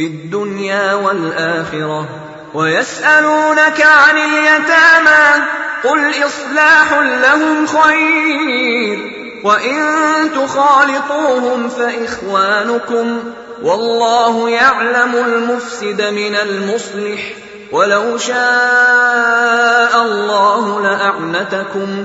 في الدنيا والآخرة ويسألونك عن اليتامى قل إصلاح لهم خير وإن تخالطوهم فإخوانكم والله يعلم المفسد من المصلح ولو شاء الله لأعنتكم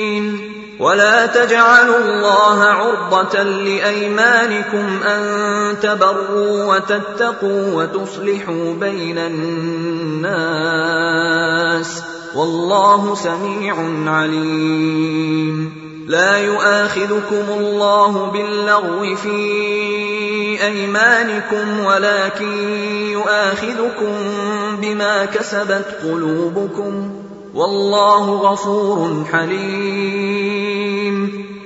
ولا تجعلوا الله عرضة لأيمانكم أن تبروا وتتقوا وتصلحوا بين الناس والله سميع عليم. لا يؤاخذكم الله باللغو في ايمانكم ولكن يؤاخذكم بما كسبت قلوبكم والله غفور حليم.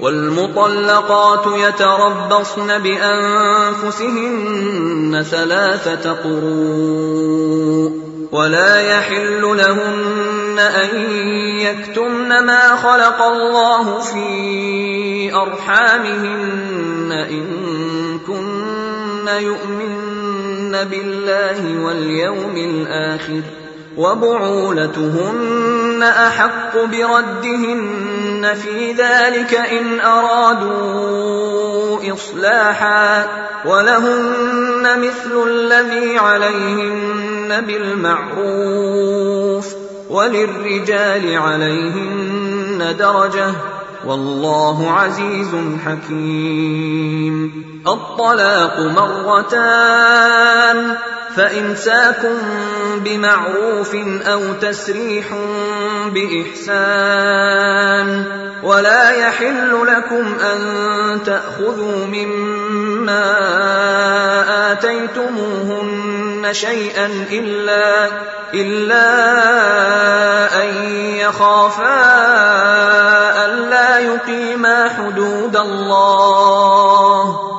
والمطلقات يتربصن بأنفسهن ثلاثة قروء ولا يحل لهن أن يكتمن ما خلق الله في أرحامهن إن كن يؤمن بالله واليوم الآخر وبعولتهن أحق بردهن في ذلك ان ارادوا اصلاحا ولهن مثل الذي عليهن بالمعروف وللرجال عليهن درجه والله عزيز حكيم الطلاق مرتان فامساك بمعروف أو تسريح بإحسان ولا يحل لكم أن تأخذوا مما آتيتموهن شيئا إلا إلا أن يخافا الا يقيما حدود الله.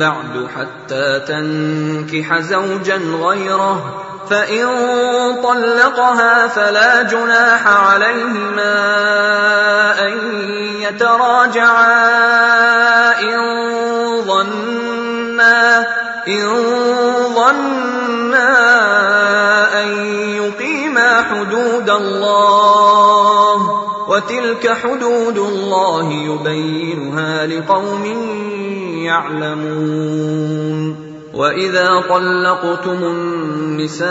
بعد حتى تنكح زوجا غيره فإن طلقها فلا جناح عليهما أن يتراجعا. إن ظنا إن ظنا أن يقيما حدود الله. وتلك حدود الله يبينها لقوم يعلمون. وإذا طلقتم النساء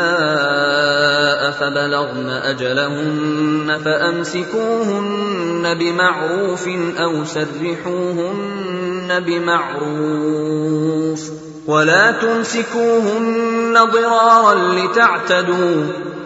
فبلغن أجلهن فأمسكوهن بمعروف أو سرحوهن بمعروف. ولا تمسكوهن ضرارا لتعتدوا.